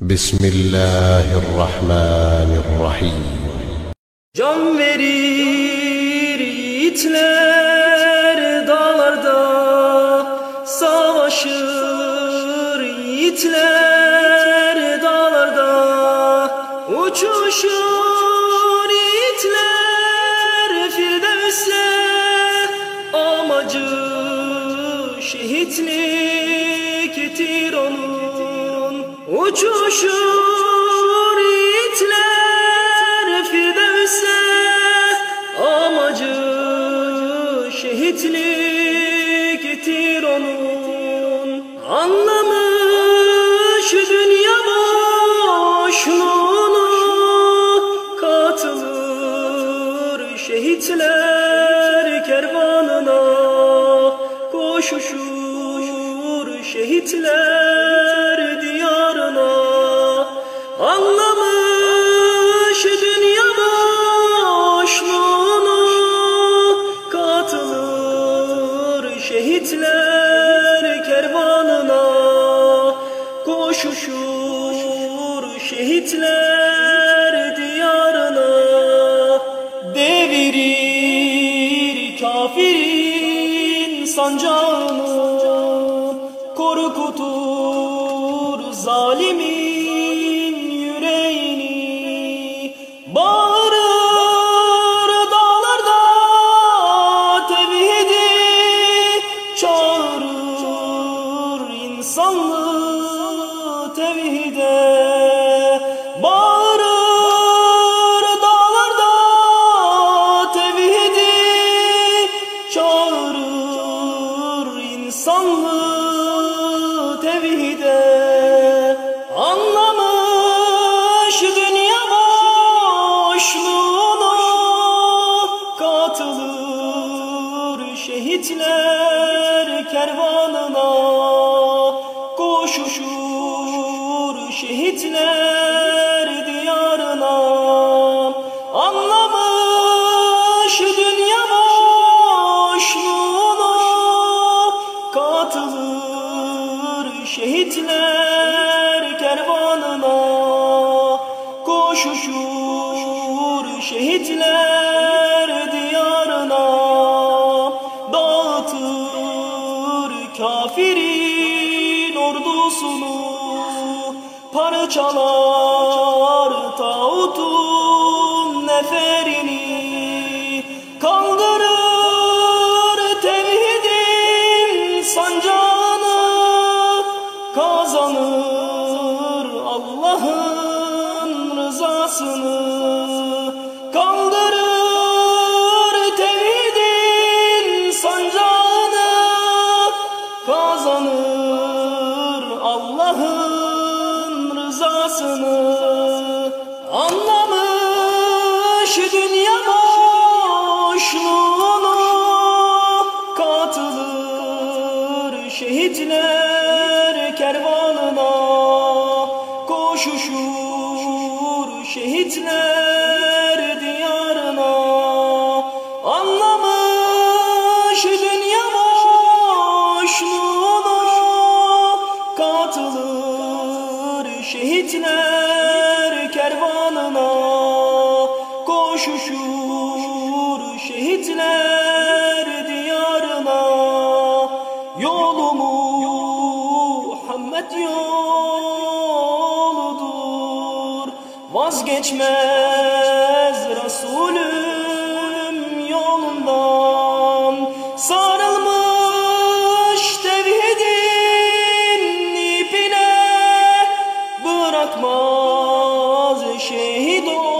بسم الله الرحمن الرحيم Can verir yiğitler dağlarda Savaşır yiğitler Uçuşur yiğitler Firdevs'e Amacı şehitliktir onun. Anlamış dünya boşluğunu Katılır şehitler kervanına. Koşuşur şehitler şehitler kervanına Koşuşur şehitler diyarına. Devirir kafirin sancağını Korkutur zalimin tevhide Anlamış dünya boşluğunu. Katılır şehitler kervanına Koşuşur şehitler şehitler kervanına Koşuşur şehitler diyarına. Dağıtır kafirin ordusunu Parçalar Kazanır Allah'ın rızasını. Kaldırır tevhidin sancağını. Kazanır Allah'ın rızasını. Anlamış dünya boşluğunu. Katılır şehitler Koşuşur şehitler diyarına. Anlamış dünya boşluğunu Katılır şehitler kervanına. Koşuşur şehitler diyarına. Yolu Muhammed yoludur Vazgeçmez Resulüm yolundan. Sarılmış tevhidin ipine Bırakmaz şehit olana